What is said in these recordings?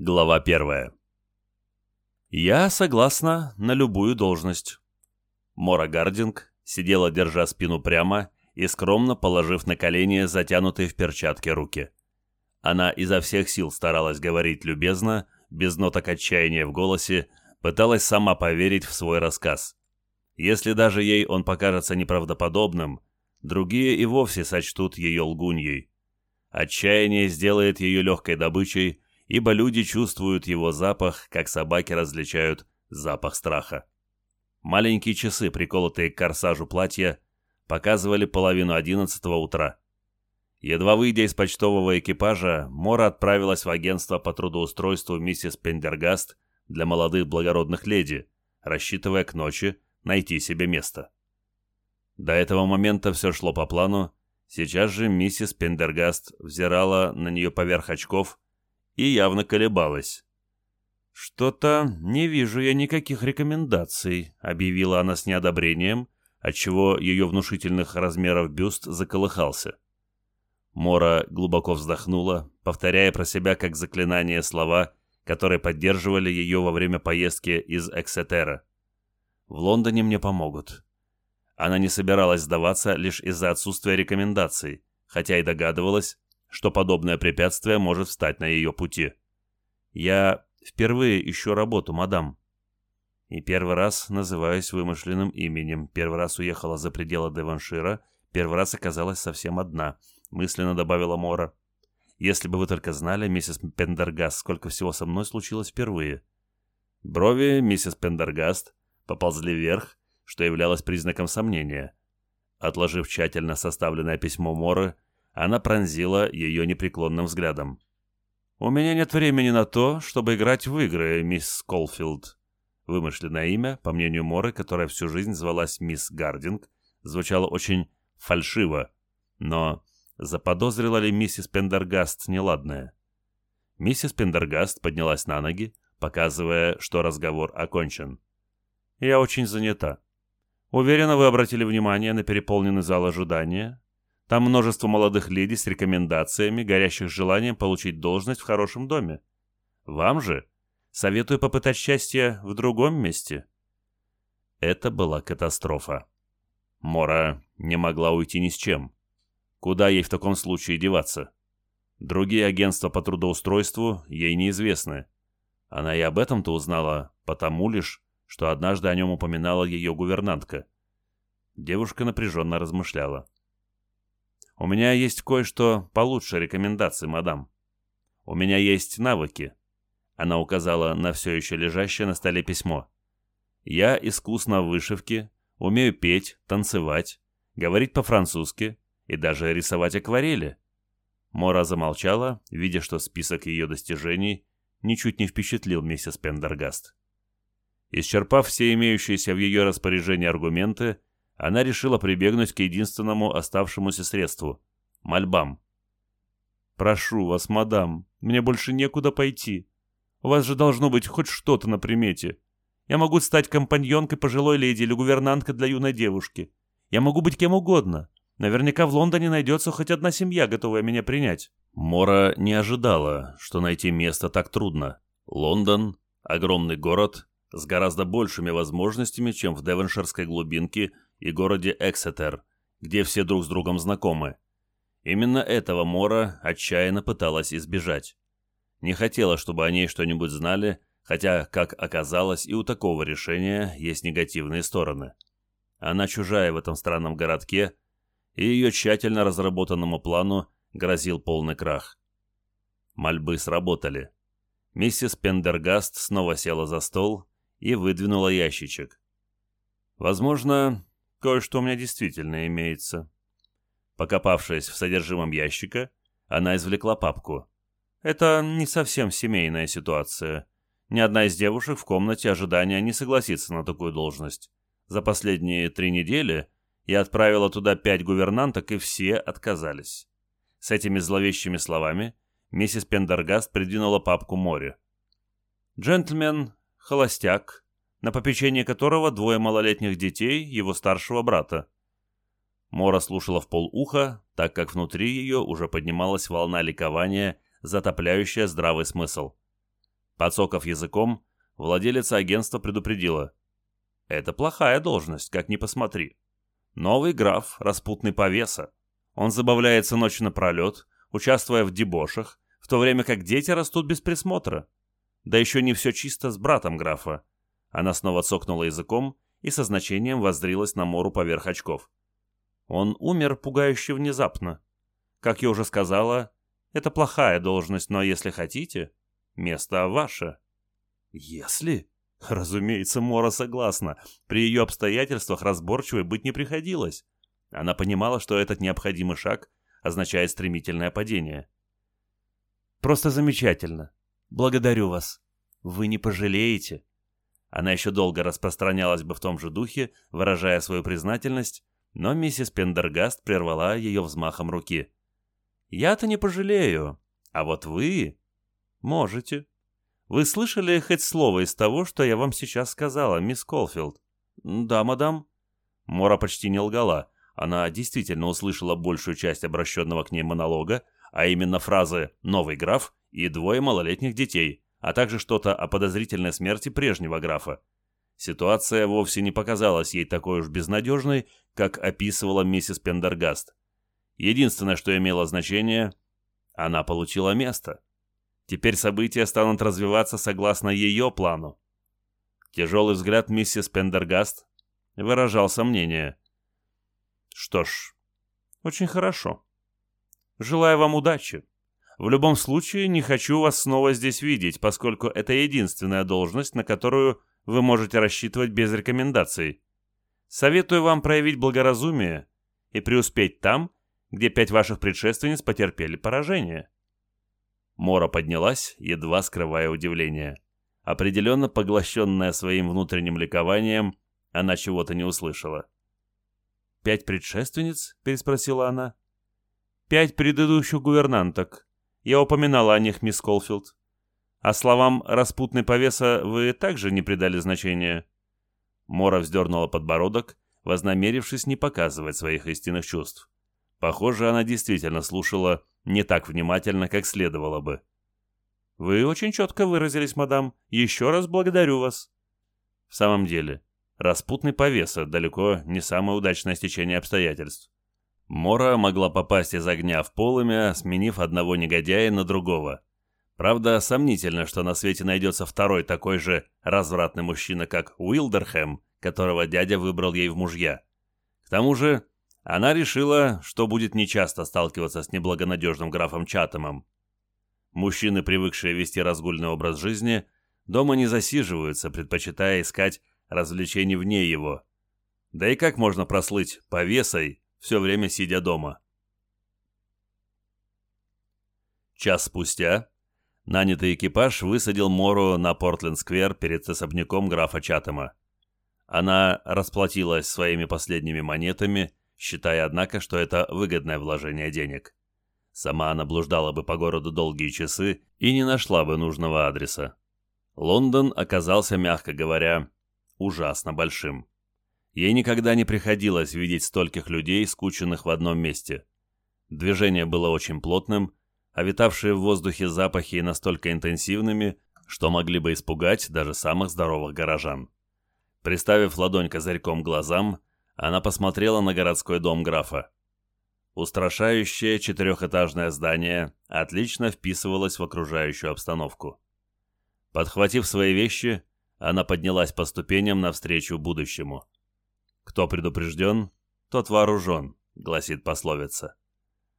Глава первая. Я согласна на любую должность. Мора Гардинг сидела, держа спину прямо и скромно положив на колени затянутые в перчатки руки. Она изо всех сил старалась говорить любезно, без ноток отчаяния в голосе, пыталась сама поверить в свой рассказ. Если даже ей он покажется неправдоподобным, другие и вовсе сочтут ее лгуньей. Отчаяние сделает ее легкой добычей, ибо люди чувствуют его запах, как собаки различают запах страха. Маленькие часы, приколотые к корсажу платья, показывали половину одиннадцатого утра. Едва выйдя из почтового экипажа, Мора отправилась в агентство по трудоустройству миссис Пендергаст для молодых благородных леди, рассчитывая к ночи найти себе место. До этого момента все шло по плану, сейчас же миссис Пендергаст взирала на нее поверх очков и явно колебалась. «Что-то не вижу я никаких рекомендаций», — объявила она с неодобрением, отчего ее внушительных размеров бюст заколыхался. Мора глубоко вздохнула, повторяя про себя как заклинание слова, которые поддерживали ее во время поездки из Эксетера. «В Лондоне мне помогут». Она не собиралась сдаваться лишь из-за отсутствия рекомендаций, хотя и догадывалась, что подобное препятствие может встать на ее пути. «Я впервые ищу работу, мадам». И первый раз называюсь вымышленным именем, первый раз уехала за пределы Деваншира, первый раз оказалась совсем одна, мысленно добавила Мора. «Если бы вы только знали, миссис Пендергаст, сколько всего со мной случилось впервые». Брови миссис Пендергаст поползли вверх, что являлось признаком сомнения. Отложив тщательно составленное письмо Моры, она пронзила ее непреклонным взглядом. «У меня нет времени на то, чтобы играть в игры, мисс Сколфилд». Вымышленное имя, по мнению Моры, которая всю жизнь звалась мисс Гардинг, звучало очень фальшиво, но заподозрила ли миссис Пендергаст неладное? Миссис Пендергаст поднялась на ноги, показывая, что разговор окончен. «Я очень занята. Уверена, вы обратили внимание на переполненный зал ожидания, там множество молодых леди с рекомендациями, горящих желанием получить должность в хорошем доме. Вам же советую попытать счастье в другом месте. Это была катастрофа. Мора не могла уйти ни с чем. Куда ей в таком случае деваться? Другие агентства по трудоустройству ей неизвестны. Она и об этом-то узнала потому лишь, что однажды о нем упоминала ее гувернантка. Девушка напряженно размышляла. У меня есть кое-что получше рекомендаций, мадам. У меня есть навыки. Она указала на все еще лежащее на столе письмо. Я искусна в вышивке, умею петь, танцевать, говорить по-французски и даже рисовать акварели. Мора замолчала, видя, что список ее достижений ничуть не впечатлил миссис Пендергаст. Исчерпав все имеющиеся в ее распоряжении аргументы, она решила прибегнуть к единственному оставшемуся средству — мольбам. «Прошу вас, мадам, мне больше некуда пойти. У вас же должно быть хоть что-то на примете. Я могу стать компаньонкой пожилой леди или гувернанткой для юной девушки. Я могу быть кем угодно. Наверняка в Лондоне найдется хоть одна семья, готовая меня принять». Мора не ожидала, что найти место так трудно. Лондон — огромный город с гораздо большими возможностями, чем в Девонширской глубинке – и городе Эксетер, где все друг с другом знакомы. Именно этого Мора отчаянно пыталась избежать. Не хотела, чтобы о ней что-нибудь знали, хотя, как оказалось, и у такого решения есть негативные стороны. Она чужая в этом странном городке, и ее тщательно разработанному плану грозил полный крах. Мольбы сработали. Миссис Пендергаст снова села за стол и выдвинула ящичек. Возможно, Кое-что у меня действительно имеется. Покопавшись в содержимом ящика, она извлекла папку. Это не совсем семейная ситуация. Ни одна из девушек в комнате ожидания не согласится на такую должность. За последние три недели я отправила туда пять гувернанток, и все отказались. С этими зловещими словами миссис Пендергаст придвинула папку море. Джентльмен, холостяк, на попечении которого двое малолетних детей его старшего брата. Мора слушала в полуха, так как внутри ее уже поднималась волна ликования, затопляющая здравый смысл. Подсоков языком, владелица агентства предупредила. «Это плохая должность, как ни посмотри. Новый граф, распутный повеса. Он забавляется ночь напролет, участвуя в дебошах, в то время как дети растут без присмотра. Да еще не все чисто с братом графа. Она снова цокнула языком и со значением воззрилась на Мору поверх очков. Он умер пугающе внезапно. Как я уже сказала, это плохая должность, но если хотите, место ваше. Если? Разумеется, Мора согласна. При ее обстоятельствах разборчивой быть не приходилось. Она понимала, что этот необходимый шаг означает стремительное падение. «Просто замечательно. Благодарю вас. Вы не пожалеете». Она еще долго распространялась бы в том же духе, выражая свою признательность, но миссис Пендергаст прервала ее взмахом руки. «Я-то не пожалею, а вот вы можете. Вы слышали хоть слово из того, что я вам сейчас сказала, мисс Колфилд?» «Да, мадам». Мора почти не лгала. Она действительно услышала большую часть обращенного к ней монолога, а именно фразы «новый граф» и «двое малолетних детей», а также что-то о подозрительной смерти прежнего графа. Ситуация вовсе не показалась ей такой уж безнадежной, как описывала миссис Пендергаст. Единственное, что имело значение, она получила место. Теперь события станут развиваться согласно ее плану. Тяжелый взгляд миссис Пендергаст выражал сомнение. Что ж, очень хорошо. Желаю вам удачи. В любом случае, не хочу вас снова здесь видеть, поскольку это единственная должность, на которую вы можете рассчитывать без рекомендаций. Советую вам проявить благоразумие и преуспеть там, где пять ваших предшественниц потерпели поражение». Мора поднялась, едва скрывая удивление. Определенно поглощенная своим внутренним ликованием, она чего-то не услышала. «Пять предшественниц?» — переспросила она. «Пять предыдущих гувернанток. Я упоминала о них, мисс Колфилд. А словам «распутный повеса» вы также не придали значения?» Мора вздернула подбородок, вознамерившись не показывать своих истинных чувств. Похоже, она действительно слушала не так внимательно, как следовало бы. «Вы очень четко выразились, мадам. Еще раз благодарю вас». В самом деле, распутный повеса далеко не самое удачное стечение обстоятельств. Мора могла попасть из огня в полымя, сменив одного негодяя на другого. Правда, сомнительно, что на свете найдется второй такой же развратный мужчина, как Уилдерхэм, которого дядя выбрал ей в мужья. К тому же, она решила, что будет нечасто сталкиваться с неблагонадежным графом Чатамом. Мужчины, привыкшие вести разгульный образ жизни, дома не засиживаются, предпочитая искать развлечений вне его. Да и как можно прослыть повесой, все время сидя дома? Час спустя Нанятый экипаж высадил Мору на Портленд-сквер перед особняком графа Чатема. Она расплатилась своими последними монетами, считая, однако, что это выгодное вложение денег. Сама она блуждала бы по городу долгие часы и не нашла бы нужного адреса. Лондон оказался, мягко говоря, ужасно большим. Ей никогда не приходилось видеть стольких людей, скученных в одном месте. Движение было очень плотным, а витавшие в воздухе запахи настолько интенсивными, что могли бы испугать даже самых здоровых горожан. Приставив ладонь козырьком глазам, она посмотрела на городской дом графа. Устрашающее четырехэтажное здание отлично вписывалось в окружающую обстановку. Подхватив свои вещи, она поднялась по ступеням навстречу будущему. «Кто предупрежден, тот вооружен», — гласит пословица.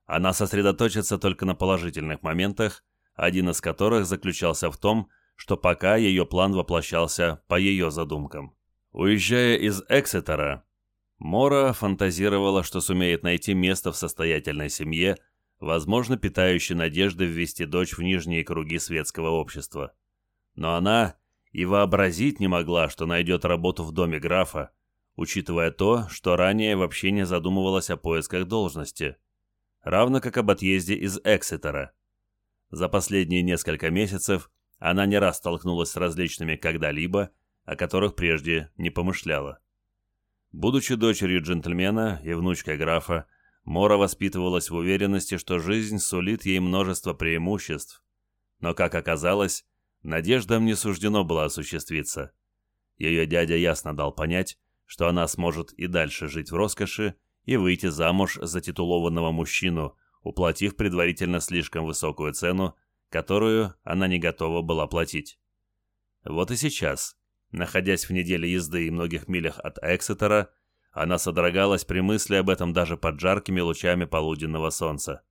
Она сосредоточится только на положительных моментах, один из которых заключался в том, что пока ее план воплощался по ее задумкам. Уезжая из Эксетера, Мора фантазировала, что сумеет найти место в состоятельной семье, возможно, питающей надежды ввести дочь в нижние круги светского общества. Но она и вообразить не могла, что найдет работу в доме графа, учитывая то, что ранее вообще не задумывалась о поисках должности – равно как об отъезде из Эксетера. За последние несколько месяцев она не раз столкнулась с различными когда-либо, о которых прежде не помышляла. Будучи дочерью джентльмена и внучкой графа, Мора воспитывалась в уверенности, что жизнь сулит ей множество преимуществ. Но, как оказалось, надеждам не суждено было осуществиться. Ее дядя ясно дал понять, что она сможет и дальше жить в роскоши и выйти замуж за титулованного мужчину, уплатив предварительно слишком высокую цену, которую она не готова была платить. Вот и сейчас, находясь в неделе езды и многих милях от Эксетера, она содрогалась при мысли об этом даже под жаркими лучами полуденного солнца.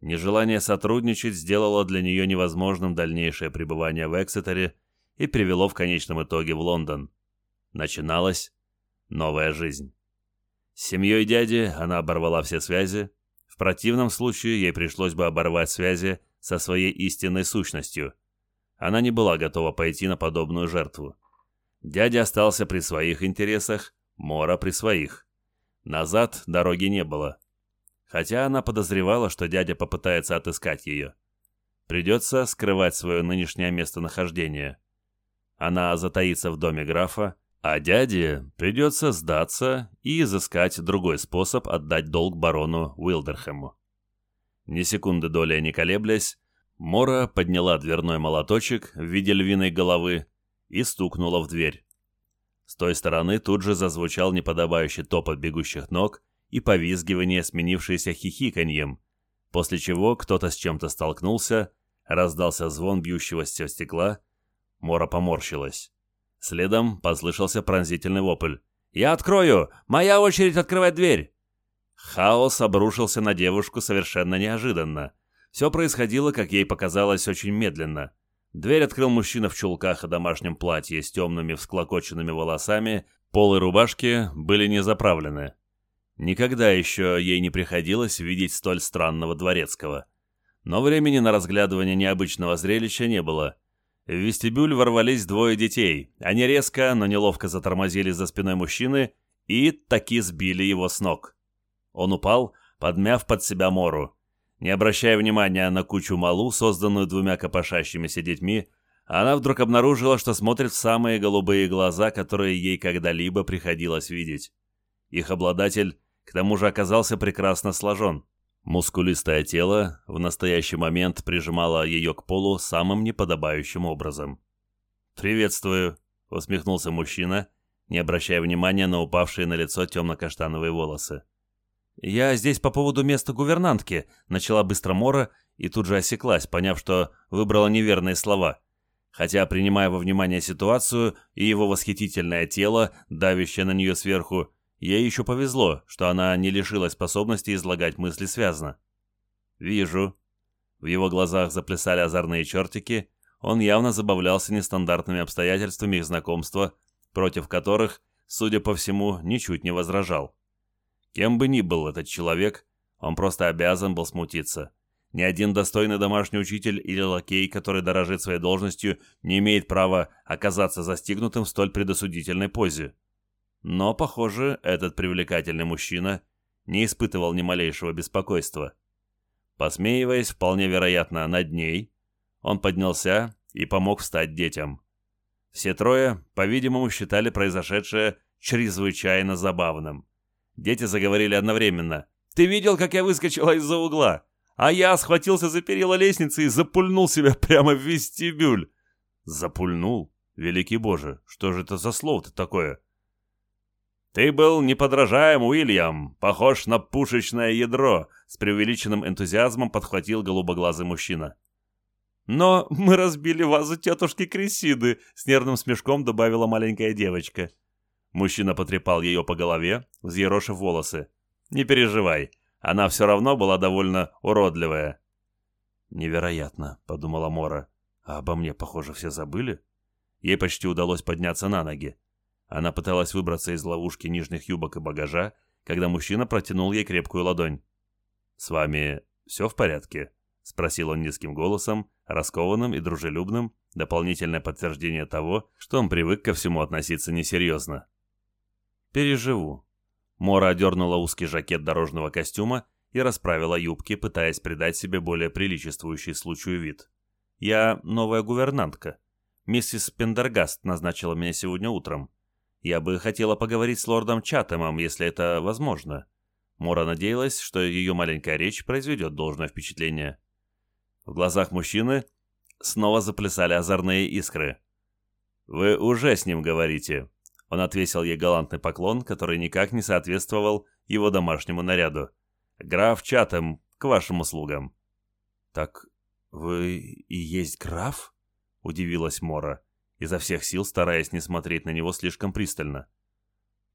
Нежелание сотрудничать сделало для нее невозможным дальнейшее пребывание в Эксетере и привело в конечном итоге в Лондон. Начиналась новая жизнь. С семьей дяди она оборвала все связи, в противном случае ей пришлось бы оборвать связи со своей истинной сущностью. Она не была готова пойти на подобную жертву. Дядя остался при своих интересах, Мора при своих. Назад дороги не было. Хотя она подозревала, что дядя попытается отыскать ее. Придется скрывать свое нынешнее местонахождение. Она затаится в доме графа, а дяде придется сдаться и изыскать другой способ отдать долг барону Уилдерхэму. Ни секунды доли не колеблясь, Мора подняла дверной молоточек в виде львиной головы и стукнула в дверь. С той стороны тут же зазвучал неподобающий топот бегущих ног и повизгивание, сменившееся хихиканьем, после чего кто-то с чем-то столкнулся, раздался звон бьющегося стекла, Мора поморщилась. Следом послышался пронзительный вопль. «Я открою! Моя очередь открывать дверь!» Хаос обрушился на девушку совершенно неожиданно. Все происходило, как ей показалось, очень медленно. Дверь открыл мужчина в чулках и домашнем платье с темными всклокоченными волосами, пол и рубашки были не заправлены. Никогда еще ей не приходилось видеть столь странного дворецкого. Но времени на разглядывание необычного зрелища не было – в вестибюль ворвались двое детей. Они резко, но неловко затормозили за спиной мужчины и таки сбили его с ног. Он упал, подмяв под себя Мору. Не обращая внимания на кучу малу, созданную двумя копошащимися детьми, она вдруг обнаружила, что смотрит в самые голубые глаза, которые ей когда-либо приходилось видеть. Их обладатель, к тому же, оказался прекрасно сложен. Мускулистое тело в настоящий момент прижимало ее к полу самым неподобающим образом. «Приветствую», — усмехнулся мужчина, не обращая внимания на упавшие на лицо темно-каштановые волосы. «Я здесь по поводу места гувернантки», — начала быстро Мора и тут же осеклась, поняв, что выбрала неверные слова. Хотя, принимая во внимание ситуацию и его восхитительное тело, давящее на нее сверху, Ей еще повезло, что она не лишилась способности излагать мысли связно. «Вижу». В его глазах заплясали озорные чертики, он явно забавлялся нестандартными обстоятельствами их знакомства, против которых, судя по всему, ничуть не возражал. Кем бы ни был этот человек, он просто обязан был смутиться. Ни один достойный домашний учитель или лакей, который дорожит своей должностью, не имеет права оказаться застигнутым в столь предосудительной позе. Но, похоже, этот привлекательный мужчина не испытывал ни малейшего беспокойства. Посмеиваясь, вполне вероятно, над ней, он поднялся и помог встать детям. Все трое, по-видимому, считали произошедшее чрезвычайно забавным. Дети заговорили одновременно. «Ты видел, как я выскочила из-за угла? А я схватился за перила лестницы и запульнул себя прямо в вестибюль». «Запульнул? Великий Боже, что же это за слово-то такое?» «Ты был неподражаем, Уильям, похож на пушечное ядро», с преувеличенным энтузиазмом подхватил голубоглазый мужчина. «Но мы разбили вазу тетушки Крисиды», — с нервным смешком добавила маленькая девочка. Мужчина потрепал ее по голове, взъерошив волосы. «Не переживай, она все равно была довольно уродливая». «Невероятно», — подумала Мора. «А обо мне, похоже, все забыли?» Ей почти удалось подняться на ноги. Она пыталась выбраться из ловушки нижних юбок и багажа, когда мужчина протянул ей крепкую ладонь. «С вами все в порядке?» — спросил он низким голосом, раскованным и дружелюбным, дополнительное подтверждение того, что он привык ко всему относиться несерьезно. «Переживу». Мора одернула узкий жакет дорожного костюма и расправила юбки, пытаясь придать себе более приличествующий случаю вид. «Я новая гувернантка. Миссис Пендергаст назначила меня сегодня утром. Я бы хотела поговорить с лордом Чатемом, если это возможно». Мора надеялась, что ее маленькая речь произведет должное впечатление. В глазах мужчины снова заплясали озорные искры. «Вы уже с ним говорите». Он отвесил ей галантный поклон, который никак не соответствовал его домашнему наряду. «Граф Чатем, к вашим услугам». «Так вы и есть граф?» — удивилась Мора, изо всех сил стараясь не смотреть на него слишком пристально.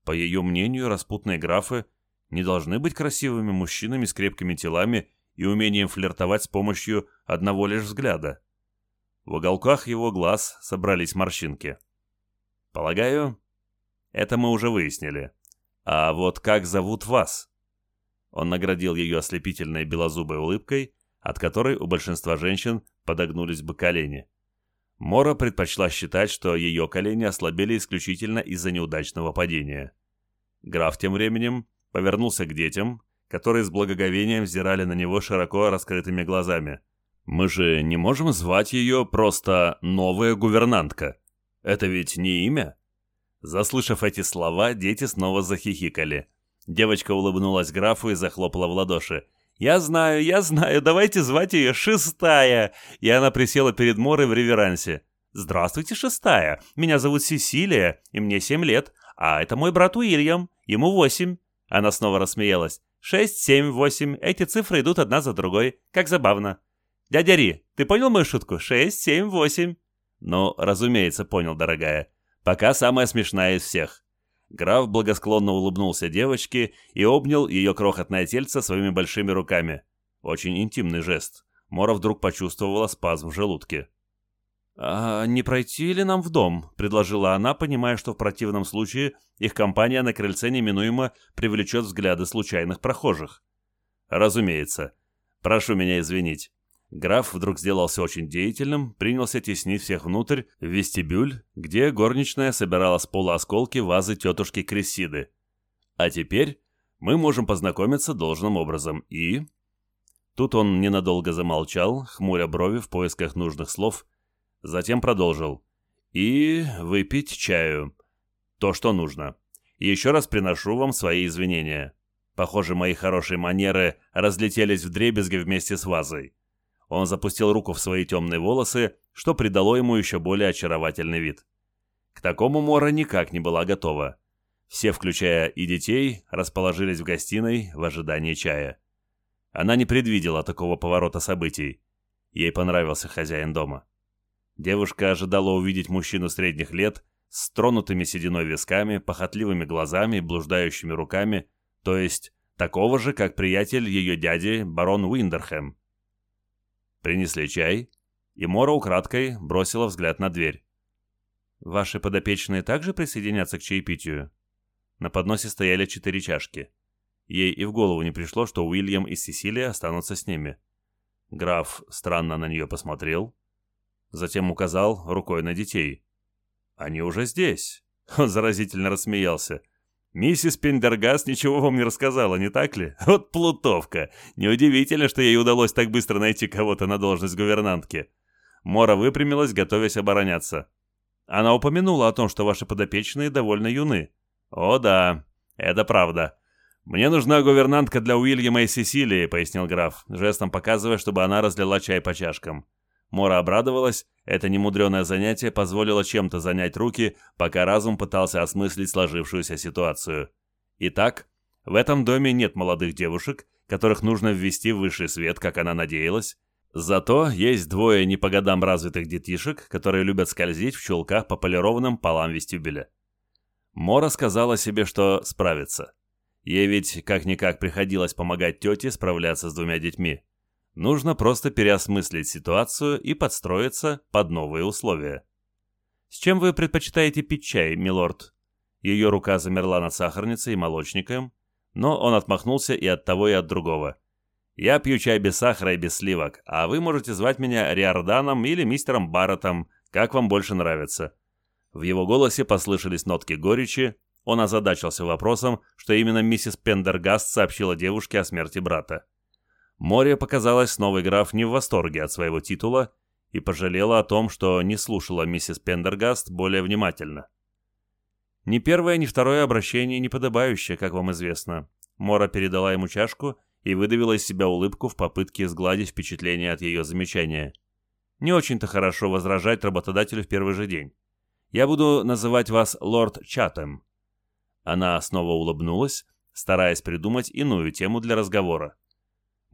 По ее мнению, распутные графы не должны быть красивыми мужчинами с крепкими телами и умением флиртовать с помощью одного лишь взгляда. В уголках его глаз собрались морщинки. «Полагаю, это мы уже выяснили. А вот как зовут вас?» Он наградил ее ослепительной белозубой улыбкой, от которой у большинства женщин подогнулись бы колени. Мора предпочла считать, что ее колени ослабели исключительно из-за неудачного падения. Граф тем временем повернулся к детям, которые с благоговением взирали на него широко раскрытыми глазами – мы же не можем звать ее просто «новая гувернантка». Это ведь не имя?» Заслышав эти слова, дети снова захихикали. Девочка улыбнулась графу и захлопала в ладоши. «Я знаю, я знаю, давайте звать ее Шестая!» И она присела перед Морой в реверансе. «Здравствуйте, Шестая! Меня зовут Сесилия, и мне семь лет. А это мой брат Уильям, ему восемь». Она снова рассмеялась. «Шесть, семь, восемь. Эти цифры идут одна за другой. Как забавно». «Дядя Ри, ты понял мою шутку? Шесть, семь, восемь». «Ну, разумеется, понял, дорогая. Пока самая смешная из всех». Граф благосклонно улыбнулся девочке и обнял ее крохотное тельце своими большими руками. Очень интимный жест. Мора вдруг почувствовала спазм в желудке. «А не пройти ли нам в дом?» — предложила она, понимая, что в противном случае их компания на крыльце неминуемо привлечет взгляды случайных прохожих. «Разумеется. Прошу меня извинить. Граф вдруг сделался очень деятельным, принялся теснить всех внутрь, в вестибюль, где горничная собирала с пола осколки вазы тетушки Крессиды. А теперь мы можем познакомиться должным образом и... Тут он ненадолго замолчал, хмуря брови в поисках нужных слов, затем продолжил. И выпить чаю. То, что нужно. еще раз приношу вам свои извинения. Похоже, мои хорошие манеры разлетелись в дребезги вместе с вазой. Он запустил руку в свои темные волосы, что придало ему еще более очаровательный вид. К такому Мора никак не была готова. Все, включая и детей, расположились в гостиной в ожидании чая. Она не предвидела такого поворота событий. Ей понравился хозяин дома. Девушка ожидала увидеть мужчину средних лет с тронутыми сединой висками, похотливыми глазами блуждающими руками, то есть такого же, как приятель ее дяди, барон Уиндерхэм. Принесли чай, и Мора украдкой бросила взгляд на дверь. «Ваши подопечные также присоединятся к чаепитию?» На подносе стояли четыре чашки. Ей и в голову не пришло, что Уильям и Сесилия останутся с ними. Граф странно на нее посмотрел, затем указал рукой на детей. «Они уже здесь!» Он заразительно рассмеялся. Миссис Пендергаст ничего вам не рассказала, не так ли? Вот плутовка. Неудивительно, что ей удалось так быстро найти кого-то на должность гувернантки. Мора выпрямилась, готовясь обороняться. Она упомянула о том, что ваши подопечные довольно юны. О да, это правда. Мне нужна гувернантка для Уильяма и Сесилии, пояснил граф, жестом показывая, чтобы она разлила чай по чашкам. Мора обрадовалась, это немудреное занятие позволило чем-то занять руки, пока разум пытался осмыслить сложившуюся ситуацию. Итак, в этом доме нет молодых девушек, которых нужно ввести в высший свет, как она надеялась. Зато есть двое не по годам развитых детишек, которые любят скользить в чулках по полированным полам вестибюля. Мора сказала себе, что справится. Ей ведь как-никак приходилось помогать тете справляться с двумя детьми. Нужно просто переосмыслить ситуацию и подстроиться под новые условия. «С чем вы предпочитаете пить чай, милорд?» Ее рука замерла над сахарницей и молочником, но он отмахнулся и от того, и от другого. «Я пью чай без сахара и без сливок, а вы можете звать меня Риорданом или мистером Барреттом, как вам больше нравится». В его голосе послышались нотки горечи, он озадачился вопросом, что именно миссис Пендергаст сообщила девушке о смерти брата. Море показалось, новый граф не в восторге от своего титула и пожалела о том, что не слушала миссис Пендергаст более внимательно. Ни первое, ни второе обращение неподобающее, как вам известно. Мора передала ему чашку и выдавила из себя улыбку в попытке сгладить впечатление от ее замечания. Не очень-то хорошо возражать работодателю в первый же день. Я буду называть вас лорд Чатем». Она снова улыбнулась, стараясь придумать иную тему для разговора.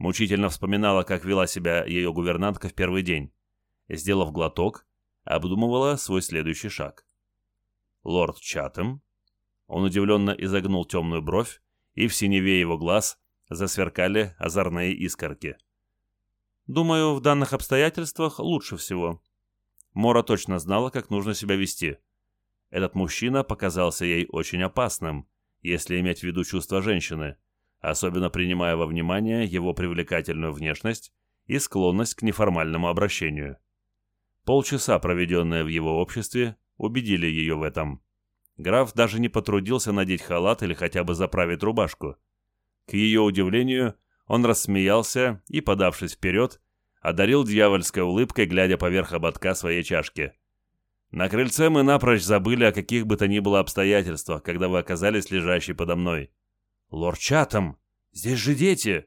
Мучительно вспоминала, как вела себя ее гувернантка в первый день. Сделав глоток, обдумывала свой следующий шаг. «Лорд Чатем?» Он удивленно изогнул темную бровь, и в синеве его глаз засверкали озорные искорки. «Думаю, в данных обстоятельствах лучше всего». Мора точно знала, как нужно себя вести. Этот мужчина показался ей очень опасным, если иметь в виду чувства женщины, особенно принимая во внимание его привлекательную внешность и склонность к неформальному обращению. Полчаса, проведенные в его обществе, убедили ее в этом. Граф даже не потрудился надеть халат или хотя бы заправить рубашку. К ее удивлению, он рассмеялся и, подавшись вперед, одарил дьявольской улыбкой, глядя поверх ободка своей чашки. На крыльце мы напрочь забыли о каких бы то ни было обстоятельствах, когда вы оказались лежащей подо мной. «Лорд Чатам! Здесь же дети!»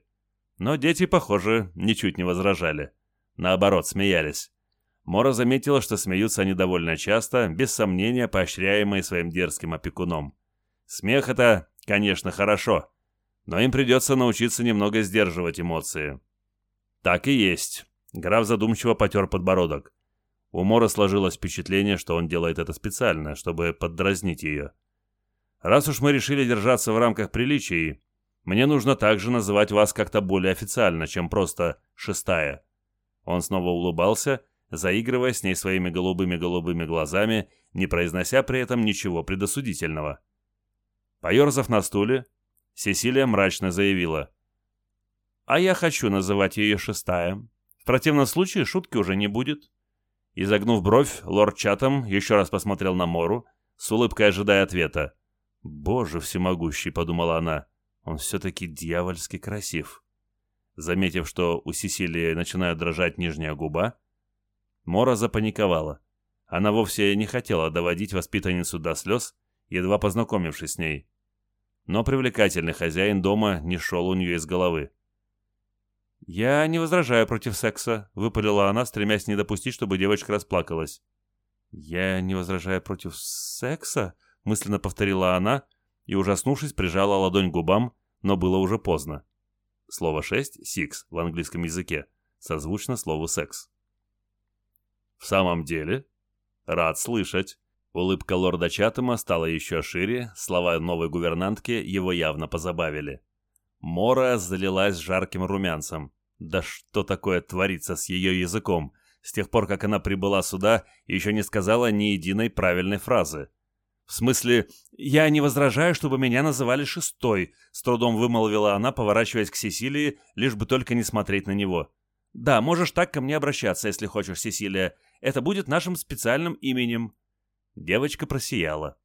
Но дети, похоже, ничуть не возражали. Наоборот, смеялись. Мора заметила, что смеются они довольно часто, без сомнения поощряемые своим дерзким опекуном. Смех это, конечно, хорошо, но им придется научиться немного сдерживать эмоции. Так и есть. Граф задумчиво потер подбородок. У Мора сложилось впечатление, что он делает это специально, чтобы поддразнить ее. «Раз уж мы решили держаться в рамках приличий, мне нужно также называть вас как-то более официально, чем просто «шестая». Он снова улыбался, заигрывая с ней своими голубыми-голубыми глазами, не произнося при этом ничего предосудительного. Поерзав на стуле, Сесилия мрачно заявила. «А я хочу называть ее шестая. В противном случае шутки уже не будет». Изогнув бровь, лорд Чатам еще раз посмотрел на Мору, с улыбкой ожидая ответа. «Боже всемогущий», — подумала она, — «он все-таки дьявольски красив». Заметив, что у Сесилии начинает дрожать нижняя губа, Мора запаниковала. Она вовсе не хотела доводить воспитанницу до слез, едва познакомившись с ней. Но привлекательный хозяин дома не шел у нее из головы. «Я не возражаю против секса», — выпалила она, стремясь не допустить, чтобы девочка расплакалась. «Я не возражаю против секса?» — мысленно повторила она и, ужаснувшись, прижала ладонь к губам, но было уже поздно. Слово «шесть» — «six» в английском языке, созвучно слову «секс». «В самом деле?» «Рад слышать». Улыбка лорда Чатама стала еще шире, слова новой гувернантки его явно позабавили. Мора залилась жарким румянцем. Да что такое творится с ее языком? С тех пор, как она прибыла сюда, еще не сказала ни единой правильной фразы. «В смысле, я не возражаю, чтобы меня называли шестой», — с трудом вымолвила она, поворачиваясь к Сесилии, лишь бы только не смотреть на него. «Да, можешь так ко мне обращаться, если хочешь, Сесилия. Это будет нашим специальным именем». Девочка просияла.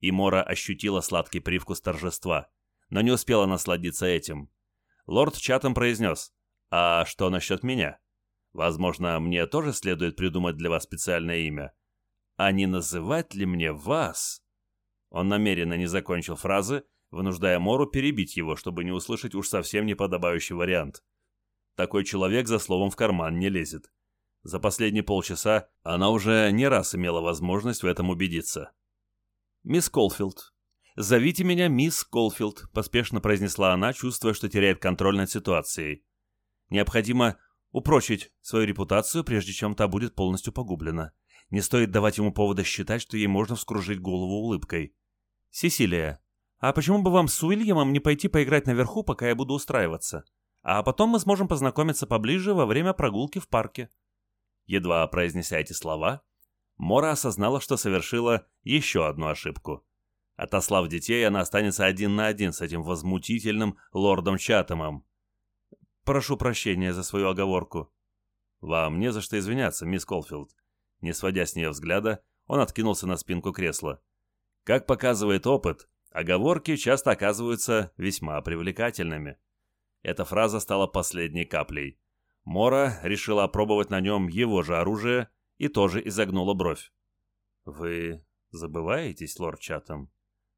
И Мора ощутила сладкий привкус торжества но не успела насладиться этим. Лорд Чатом произнес, «А что насчет меня? Возможно, мне тоже следует придумать для вас специальное имя. А не называть ли мне вас?» Он намеренно не закончил фразы, вынуждая Мору перебить его, чтобы не услышать уж совсем неподобающий вариант. Такой человек за словом в карман не лезет. За последние полчаса она уже не раз имела возможность в этом убедиться. «Мисс Колфилд, «Зовите меня мисс Колфилд», — поспешно произнесла она, чувствуя, что теряет контроль над ситуацией. «Необходимо упрочить свою репутацию, прежде чем та будет полностью погублена. Не стоит давать ему повода считать, что ей можно вскружить голову улыбкой. Сесилия, а почему бы вам с Уильямом не пойти поиграть наверху, пока я буду устраиваться? А потом мы сможем познакомиться поближе во время прогулки в парке». Едва произнеся эти слова, Мора осознала, что совершила еще одну ошибку — Отослав детей, она останется один на один с этим возмутительным лордом Чатамом. Прошу прощения за свою оговорку. Вам не за что извиняться, мисс Колфилд. Не сводя с нее взгляда, он откинулся на спинку кресла. Как показывает опыт, оговорки часто оказываются весьма привлекательными. Эта фраза стала последней каплей. Мора решила опробовать на нем его же оружие и тоже изогнула бровь. «Вы забываетесь, лорд Чатам?»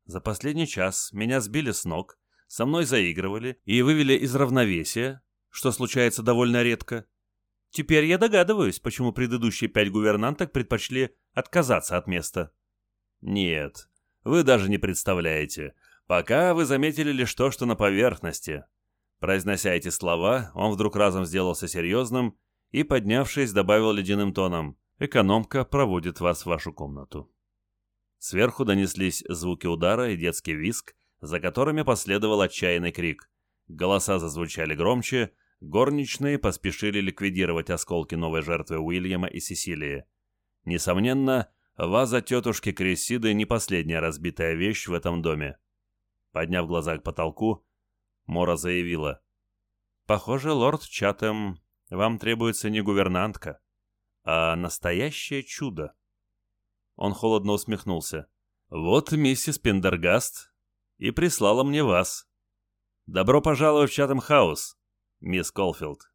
За последний час меня сбили с ног, со мной заигрывали и вывели из равновесия, что случается довольно редко. Теперь я догадываюсь, почему предыдущие пять гувернанток предпочли отказаться от места. Нет, вы даже не представляете. Пока вы заметили лишь то, что на поверхности. Произнося эти слова, он вдруг разом сделался серьезным и, поднявшись, добавил ледяным тоном «Экономка проводит вас в вашу комнату». Сверху донеслись звуки удара и детский виск, за которыми последовал отчаянный крик. Голоса зазвучали громче, горничные поспешили ликвидировать осколки новой жертвы Уильяма и Сесилии. Несомненно, ваза тетушки Крисиды не последняя разбитая вещь в этом доме. Подняв глаза к потолку, Мора заявила. «Похоже, лорд Чатем, вам требуется не гувернантка, а настоящее чудо». Он холодно усмехнулся. «Вот миссис Пендергаст и прислала мне вас. Добро пожаловать в Чатем Хаус, мисс Колфилд».